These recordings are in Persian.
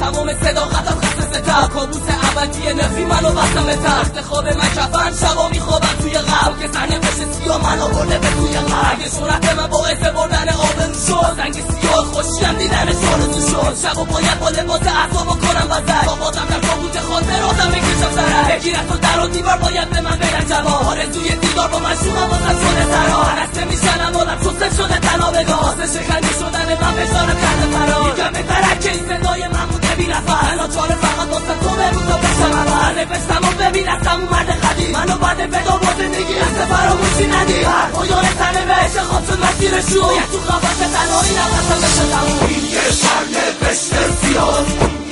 تمام صداقتم خسته ستر کابوس ابدی نفی منو بستم به تخت خواب من کفن شبا اگه صورت من باعث بردن آبرو شد زنگ سیاه خوشیم دیدنش آرزو شد. شبا باید با لباس اعصابا کنم وزد با بازم در تابوت خاطراتم بکشم سرک بگیرد تو در و دیوار باید به من بگن جواب. آرزوی دیدار با مشروعم واسم شده ترا هرسته میشنم آدم شسته شده تنها به واسه شکنجه شدن من فشارم کرده فرار بهتره که این صدای من بوده بی نفر الان چاره فقط تو بگو تا بشم اول. نوشتم و ببین از همون مرد منو بعد فدا با زندگی از فراموشی ندی هر پایان تنه بهش خواب شد مسیرشون باید تو قفص تنهایی نفسم بشه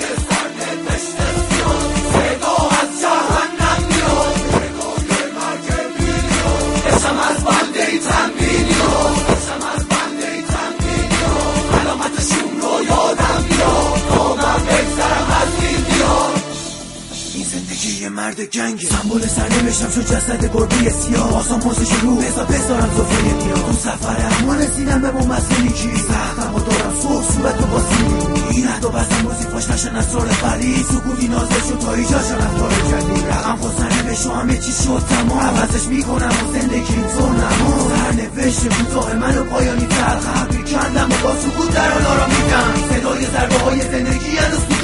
یه مرد گنگه سمبول سرنوشتم شد جسد گربه سیاه. آسامانسش رو بزا بذارم صفحه میاد. تو سفرم ما رسیدم به ممثلی کی سختم و دارم سرخ صورت و باسی این و بستم روزی فاش نشن اسرار فرید. سکوتی نازل شد تا ایجاد رفتار جدید. رقم خود سرنوشت و همه چی شد تمام. عوضش می‌کنم و زندگی تو نما سرنوشت کوتاه منو پایانی تلخ حقی کندم و با سکوت در حال را میدم. صدای ضربه های تو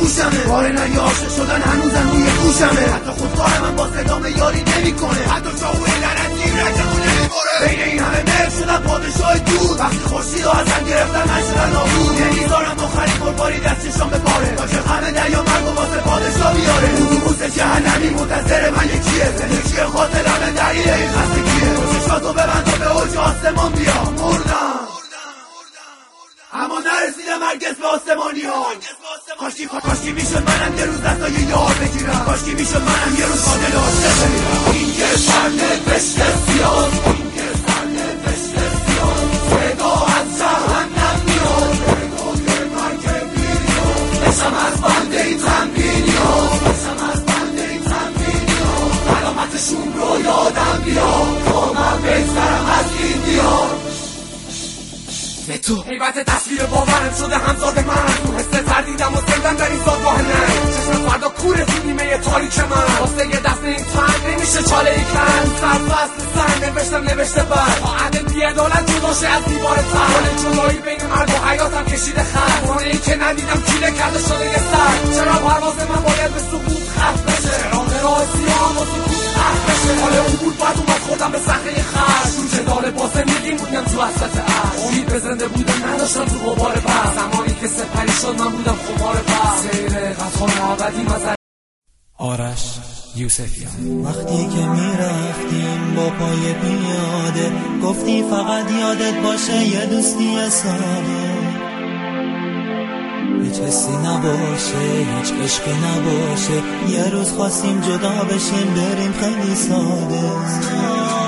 گوشمه بار نری عاشق شدن هنوزم روی گوشمه حتی خودکار من با صدام یاری نمی‌کنه. حتی شاوه لعنتی رجمو نمی‌بره بین این همه مرد شدم پادشاه دور. وقتی خورشید رو ازم گرفتن من شدن نابود. نمی‌ذارم آخرین قربانی دستشان بپاره تا که همه دریا مرگ و واسه پادشاه بیاره. اتوبوس جهنمی منتظر من یکیه. زندگی خاطرم دلیل این خستگیه. چشاتو ببند و به اوج آسمان بیا. مردم. اما نرسیدم هرگز به آسمانی ها کاشکی کاشکی می‌شد منم یه روز دستای یار بگیرم. کاشکی می‌شد منم یه روز قاتل عاشق بمیرم. این این میاد. نگاه مرگ بیریاد بشم از به تو. حیبت تصویر باورم شده همزاد من. تو حس تردیدم و زندم در این زادگاه نه. چشم فردا کوره تو نیمه تاریک من. واسه یه دست این تنگ نمیشه چاله ای کن سر فصل سر نوشتم نوشته بر تا عدل بیعدالت جدا شه از دیوار تر حال جدایی بین مرد و حیاتم کشیده خط خانه ای که ندیدم زنده بودن نداشتم تو غبار پس زمانی که سپری شد من بودم خمار پس سیر قطار ابدی مزر آرش یوسفیان. وقتی که می‌رفتیم با پای پیاده گفتی فقط یادت باشه یه دوستی ساده. هیچ حسی نباشه هیچ عشقی نباشه. یه روز خواستیم جدا بشیم بریم خیلی ساده.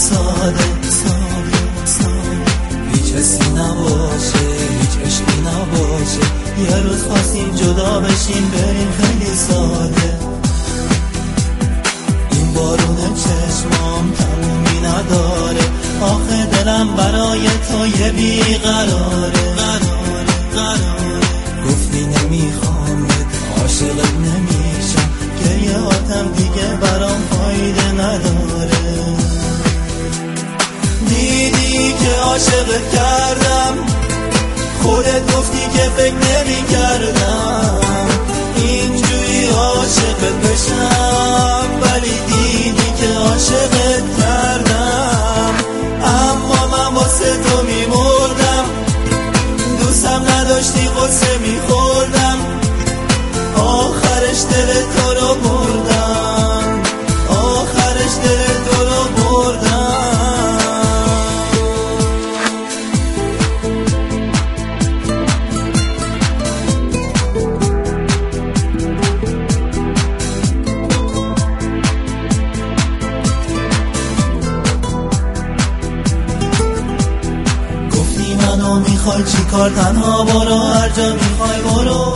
ساده هیچ حسی نباشه هیچ عشقی نباشه. یه روز خواستیم جدا بشیم بریم خیلی ساده. این بارون چشمام تمومی نداره. آخه دلم برای تو یه بیقراره. گفتی نمی‌خوام عاشقت نمیشم. که آتم دیگه برام فایده نداره. که عاشقت کردم. خودت گفتی که فکر نمی کردم اینجوری عاشقت بشم. میخوای چی کار تنها برو هر جا میخوای برو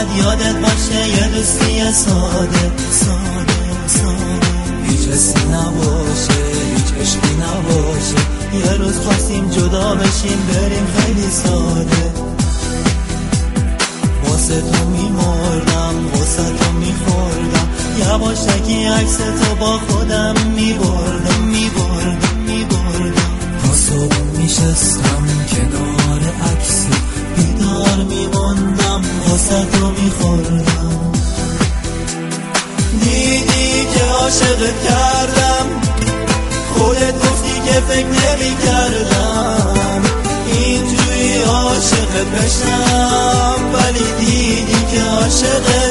فقط یادت باشه یه دوستی ساده ساده ساده. هیچ حسی نباشه هیچ عشقی نباشه. یه روز خواستیم جدا بشیم بریم خیلی ساده. واسه تو میمردم واسه تو میخوردم. یواشکی عکس تو با خودم میبردم میبردم میبردم. تا صبح میشستم کنار دیدی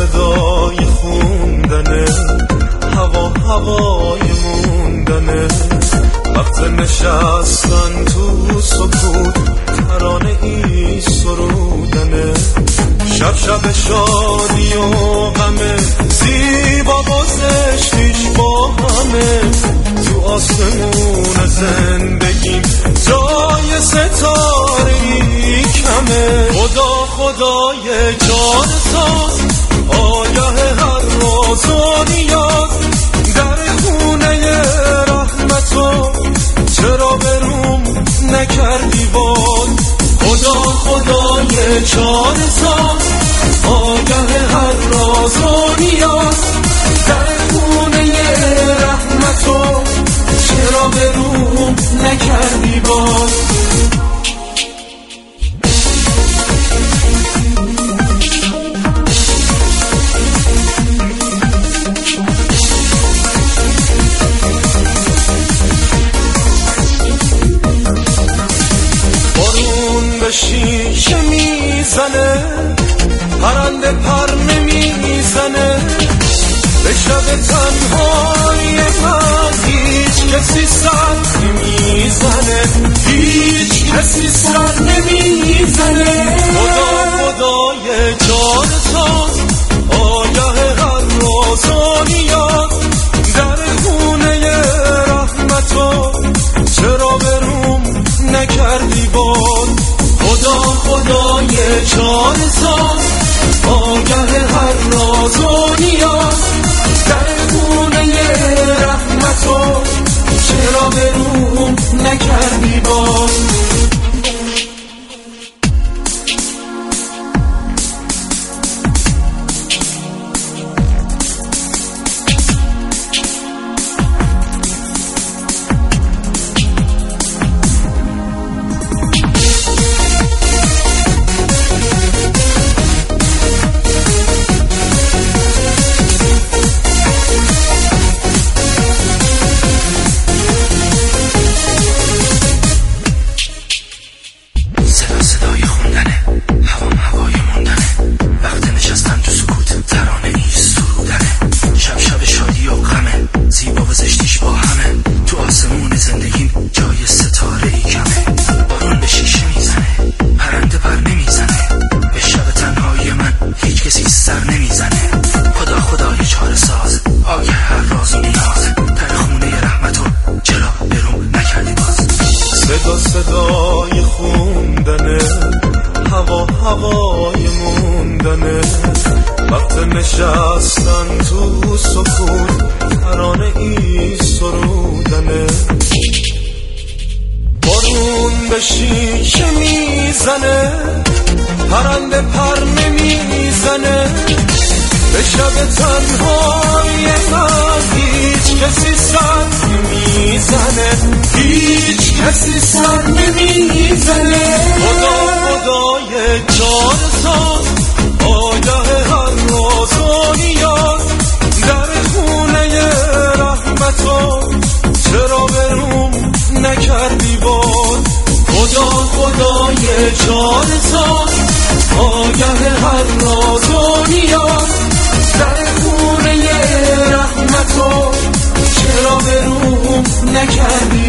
صدای خوندنه هوا هوای موندنه. وقت نشستن تو سکوت ترانه ای سرودنه. شب شب شادی و غمه زیبا بازشتیش با همه. تو آسمون زندگیم جای ستاره ای کمه. خدا خدای جان ساز چاره ساز آگه هر راز و نیاز پرنده پر نمی‌زنه. به شب تنهای من هیچ کسی سر نمی‌زنه. هیچ کسی سر نمی‌زنه. خدا خدای جان ساز آگه هر رازانیات در خونه رحمتو چرا بروم نکردی باد خدا خدای جان هر رازانیات در وقت نشستن تو سکوت ترانه ای سرودنه بارون به شیشه می‌زنه پرنده پر نمی‌زنه. به شب تنهای من هیچ کسی سر نمی‌زنه هیچ کسی سر نمی‌زنه. kar bir